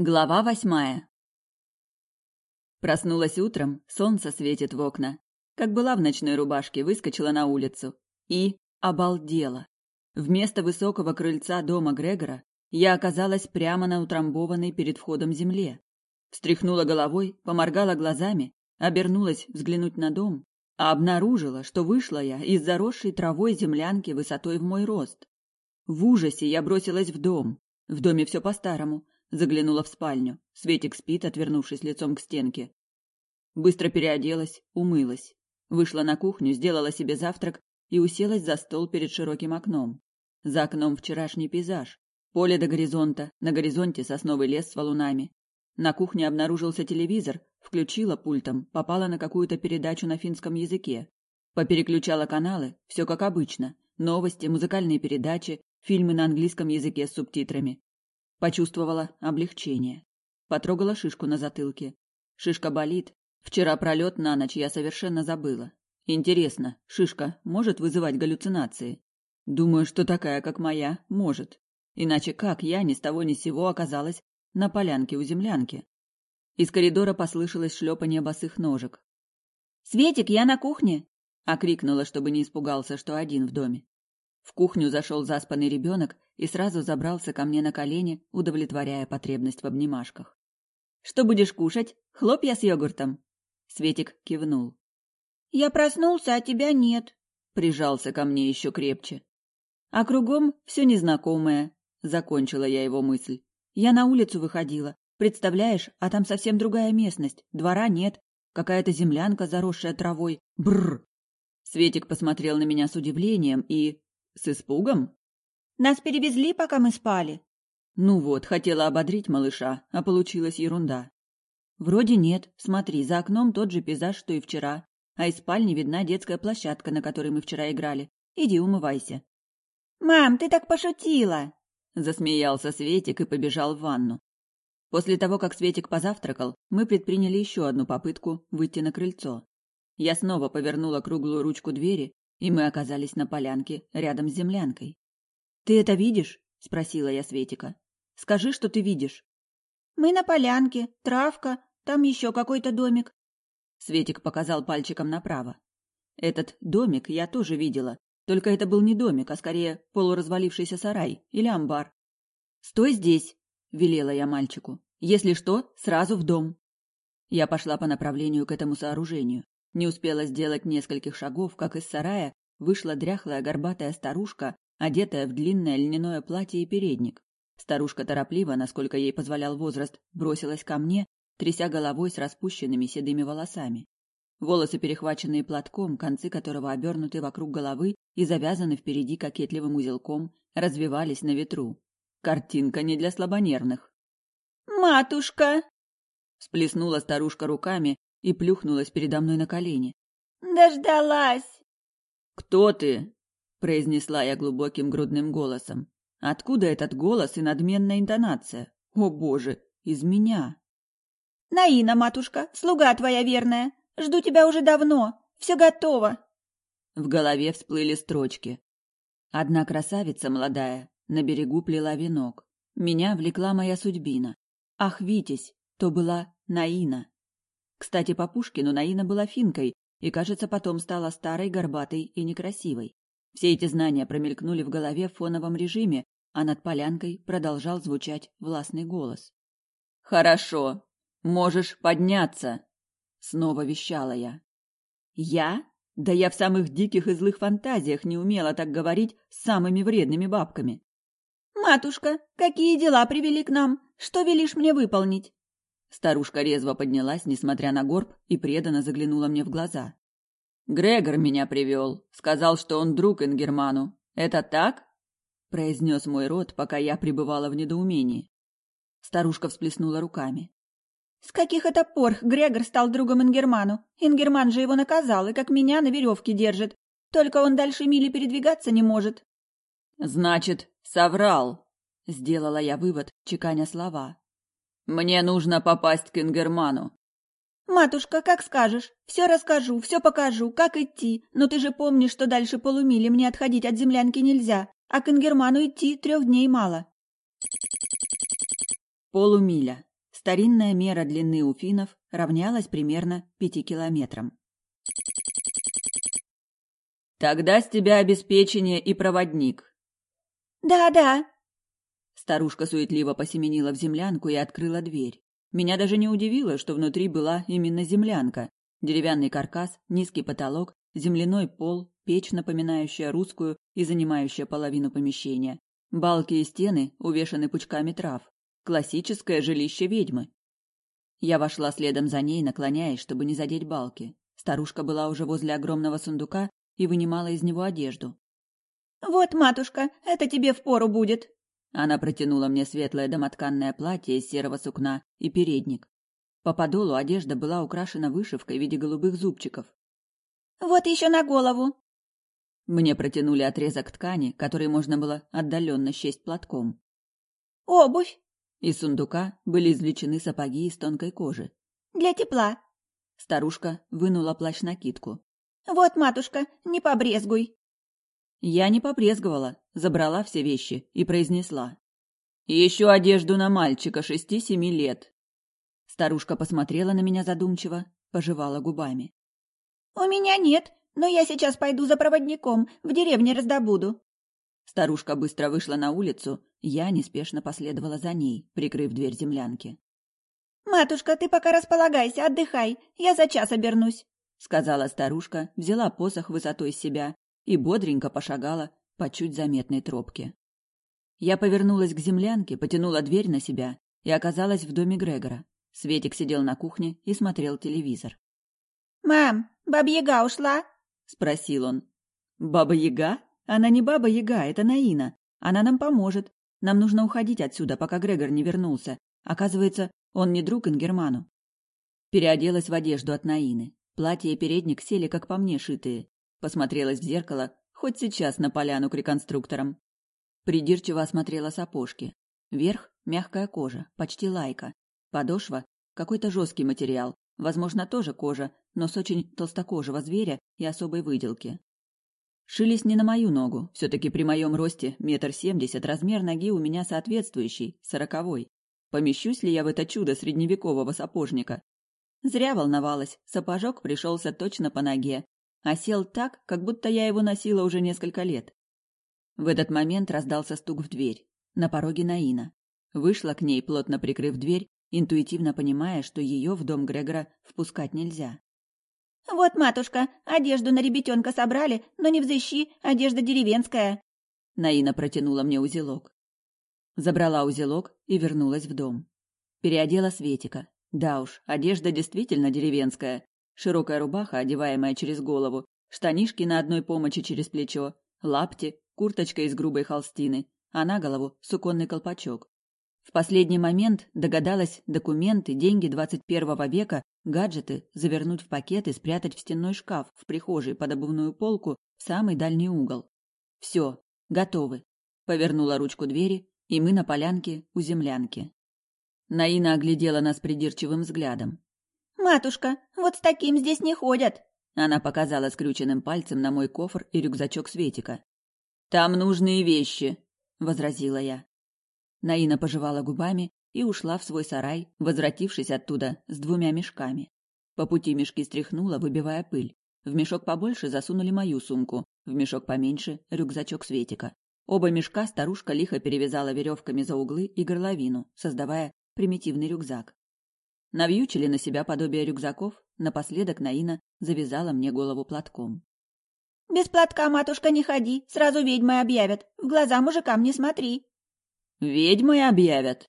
Глава восьмая Проснулась утром, солнце светит в окна. Как была в ночной рубашке, выскочила на улицу. И обалдела. Вместо высокого крыльца дома Грегора я оказалась прямо на утрамбованной перед входом земле. Встряхнула головой, поморгала глазами, обернулась взглянуть на дом, а обнаружила, что вышла я из заросшей травой землянки высотой в мой рост. В ужасе я бросилась в дом. В доме все по-старому — Заглянула в спальню. Светик спит, отвернувшись лицом к стенке. Быстро переоделась, умылась. Вышла на кухню, сделала себе завтрак и уселась за стол перед широким окном. За окном вчерашний пейзаж. Поле до горизонта, на горизонте сосновый лес с валунами. На кухне обнаружился телевизор, включила пультом, попала на какую-то передачу на финском языке. Попереключала каналы, все как обычно. Новости, музыкальные передачи, фильмы на английском языке с субтитрами. Почувствовала облегчение. Потрогала шишку на затылке. Шишка болит. Вчера пролет на ночь я совершенно забыла. Интересно, шишка может вызывать галлюцинации? Думаю, что такая, как моя, может. Иначе как я ни с того ни с сего оказалась на полянке у землянки? Из коридора послышалось шлепанье босых ножек. «Светик, я на кухне!» — окрикнула, чтобы не испугался, что один в доме. В кухню зашел заспанный ребенок и сразу забрался ко мне на колени, удовлетворяя потребность в обнимашках. «Что будешь кушать? Хлопья с йогуртом?» Светик кивнул. «Я проснулся, а тебя нет», — прижался ко мне еще крепче. А кругом все незнакомое, — закончила я его мысль. Я на улицу выходила. Представляешь, а там совсем другая местность. Двора нет. Какая-то землянка, заросшая травой. Бррр. Светик посмотрел на меня с удивлением и... С испугом? Нас перевезли, пока мы спали. Ну вот, хотела ободрить малыша, а получилась ерунда. Вроде нет. Смотри, за окном тот же пейзаж, что и вчера. А из спальни видна детская площадка, на которой мы вчера играли. Иди умывайся. Мам, ты так пошутила. Засмеялся Светик и побежал в ванну. После того, как Светик позавтракал, мы предприняли еще одну попытку выйти на крыльцо. Я снова повернула круглую ручку двери и мы оказались на полянке рядом с землянкой. «Ты это видишь?» — спросила я Светика. «Скажи, что ты видишь». «Мы на полянке, травка, там еще какой-то домик». Светик показал пальчиком направо. Этот домик я тоже видела, только это был не домик, а скорее полуразвалившийся сарай или амбар. «Стой здесь!» — велела я мальчику. «Если что, сразу в дом». Я пошла по направлению к этому сооружению. Не успела сделать нескольких шагов, как из сарая вышла дряхлая горбатая старушка, одетая в длинное льняное платье и передник. Старушка торопливо, насколько ей позволял возраст, бросилась ко мне, тряся головой с распущенными седыми волосами. Волосы, перехваченные платком, концы которого обернуты вокруг головы и завязаны впереди кокетливым узелком, развивались на ветру. Картинка не для слабонервных. «Матушка!» Всплеснула старушка руками, и плюхнулась передо мной на колени. «Дождалась!» «Кто ты?» – произнесла я глубоким грудным голосом. «Откуда этот голос и надменная интонация? О, боже, из меня!» «Наина, матушка, слуга твоя верная. Жду тебя уже давно. Все готово!» В голове всплыли строчки. Одна красавица молодая на берегу плела венок. Меня влекла моя судьбина. Ах, Витязь, то была Наина. Кстати, по Пушкину Наина была финкой и, кажется, потом стала старой, горбатой и некрасивой. Все эти знания промелькнули в голове в фоновом режиме, а над полянкой продолжал звучать властный голос. «Хорошо, можешь подняться!» — снова вещала я. «Я? Да я в самых диких и злых фантазиях не умела так говорить с самыми вредными бабками!» «Матушка, какие дела привели к нам? Что велишь мне выполнить?» Старушка резво поднялась, несмотря на горб, и преданно заглянула мне в глаза. «Грегор меня привел. Сказал, что он друг Ингерману. Это так?» – произнес мой род, пока я пребывала в недоумении. Старушка всплеснула руками. «С каких это пор Грегор стал другом Ингерману? Ингерман же его наказал и как меня на веревке держит. Только он дальше мили передвигаться не может». «Значит, соврал», — сделала я вывод, чеканя слова. Мне нужно попасть к Ингерману. Матушка, как скажешь. Все расскажу, все покажу, как идти. Но ты же помнишь, что дальше полумили мне отходить от землянки нельзя, а к Ингерману идти трех дней мало. Полумиля. Старинная мера длины у финнов равнялась примерно пяти километрам. «Тогда с тебя обеспечение и проводник». «Да-да». Старушка суетливо посеменила в землянку и открыла дверь. Меня даже не удивило, что внутри была именно землянка. Деревянный каркас, низкий потолок, земляной пол, печь, напоминающая русскую и занимающая половину помещения. Балки и стены увешаны пучками трав. Классическое жилище ведьмы. Я вошла следом за ней, наклоняясь, чтобы не задеть балки. Старушка была уже возле огромного сундука и вынимала из него одежду. «Вот, матушка, это тебе впору будет!» Она протянула мне светлое домотканное платье из серого сукна и передник. По подолу одежда была украшена вышивкой в виде голубых зубчиков. «Вот еще на голову!» Мне протянули отрезок ткани, который можно было отдаленно счесть платком. «Обувь!» Из сундука были извлечены сапоги из тонкой кожи. «Для тепла!» Старушка вынула плащ-накидку. «Вот, матушка, не побрезгуй!» Я не побрезговала, забрала все вещи и произнесла. «Еще одежду на мальчика шести-семи лет». Старушка посмотрела на меня задумчиво, пожевала губами. «У меня нет, но я сейчас пойду за проводником, в деревне раздобуду». Старушка быстро вышла на улицу, я неспешно последовала за ней, прикрыв дверь землянки. «Матушка, ты пока располагайся, отдыхай, я за час обернусь», — сказала старушка, взяла посох высотой себя и бодренько пошагала по чуть заметной тропке. Я повернулась к землянке, потянула дверь на себя и оказалась в доме Грегора. Светик сидел на кухне и смотрел телевизор. «Мам, баба-яга ушла?» — спросил он. «Баба-яга? Она не баба-яга, это Наина. Она нам поможет. Нам нужно уходить отсюда, пока Грегор не вернулся. Оказывается, он не друг Ингерману». Переоделась в одежду от Наины. Платье и передник сели, как по мне, шитые. Посмотрелась в зеркало, хоть сейчас на поляну к реконструкторам. Придирчиво осмотрела сапожки. Верх – мягкая кожа, почти лайка. Подошва – какой-то жесткий материал, возможно, тоже кожа, но с очень толстокожего зверя и особой выделки. Шились не на мою ногу, все-таки при моем росте метр семьдесят, размер ноги у меня соответствующий, сороковой. Помещусь ли я в это чудо средневекового сапожника? Зря волновалась, сапожок пришелся точно по ноге, а сел так, как будто я его носила уже несколько лет. В этот момент раздался стук в дверь. На пороге Наина. Вышла к ней, плотно прикрыв дверь, интуитивно понимая, что ее в дом Грегора впускать нельзя. «Вот, матушка, одежду на ребятенка собрали, но не взыщи, одежда деревенская». Наина протянула мне узелок. Забрала узелок и вернулась в дом. Переодела Светика. Да уж, одежда действительно деревенская, Широкая рубаха, одеваемая через голову, штанишки на одной помощи через плечо, лапти, курточка из грубой холстины, а на голову суконный колпачок. В последний момент догадалась документы, деньги 21 века, гаджеты завернуть в пакет и спрятать в стенной шкаф в прихожей под обувную полку в самый дальний угол. Все, готовы. Повернула ручку двери, и мы на полянке у землянки. Наина оглядела нас придирчивым взглядом. «Матушка, вот с таким здесь не ходят!» Она показала скрюченным пальцем на мой кофр и рюкзачок Светика. «Там нужные вещи!» — возразила я. Наина пожевала губами и ушла в свой сарай, возвратившись оттуда с двумя мешками. По пути мешки стряхнула, выбивая пыль. В мешок побольше засунули мою сумку, в мешок поменьше — рюкзачок Светика. Оба мешка старушка лихо перевязала веревками за углы и горловину, создавая примитивный рюкзак. Навьючили на себя подобие рюкзаков, напоследок Наина завязала мне голову платком. «Без платка, матушка, не ходи, сразу ведьмой объявят. В глаза мужикам не смотри». «Ведьмой объявят?»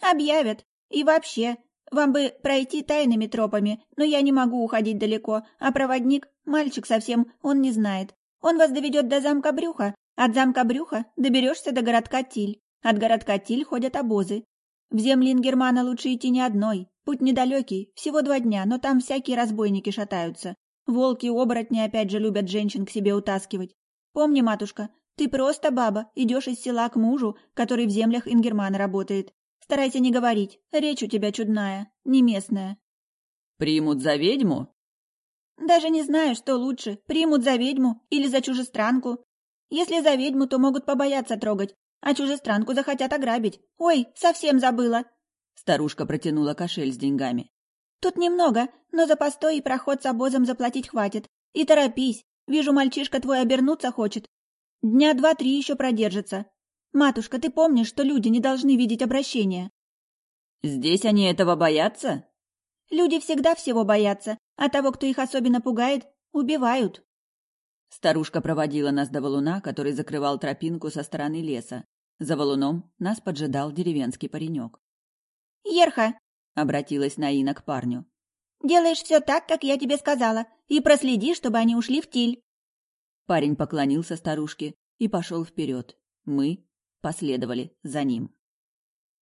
«Объявят. И вообще, вам бы пройти тайными тропами, но я не могу уходить далеко, а проводник, мальчик совсем, он не знает. Он вас доведет до замка Брюха, от замка Брюха доберешься до городка Тиль. От городка Тиль ходят обозы. В земли Ингермана лучше идти не одной, Путь недалекий, всего два дня, но там всякие разбойники шатаются. Волки и оборотни опять же любят женщин к себе утаскивать. Помни, матушка, ты просто баба, идешь из села к мужу, который в землях Ингермана работает. Старайся не говорить, речь у тебя чудная, не местная. Примут за ведьму? Даже не знаю, что лучше, примут за ведьму или за чужестранку. Если за ведьму, то могут побояться трогать, а чужестранку захотят ограбить. Ой, совсем забыла. Старушка протянула кошель с деньгами. Тут немного, но за постой и проход с обозом заплатить хватит. И торопись, вижу, мальчишка твой обернуться хочет. Дня два-три еще продержится. Матушка, ты помнишь, что люди не должны видеть обращения? Здесь они этого боятся? Люди всегда всего боятся, а того, кто их особенно пугает, убивают. Старушка проводила нас до валуна, который закрывал тропинку со стороны леса. За валуном нас поджидал деревенский паренек. «Ерха!» — обратилась Наина к парню. «Делаешь все так, как я тебе сказала, и проследи, чтобы они ушли в тиль». Парень поклонился старушке и пошел вперед. Мы последовали за ним.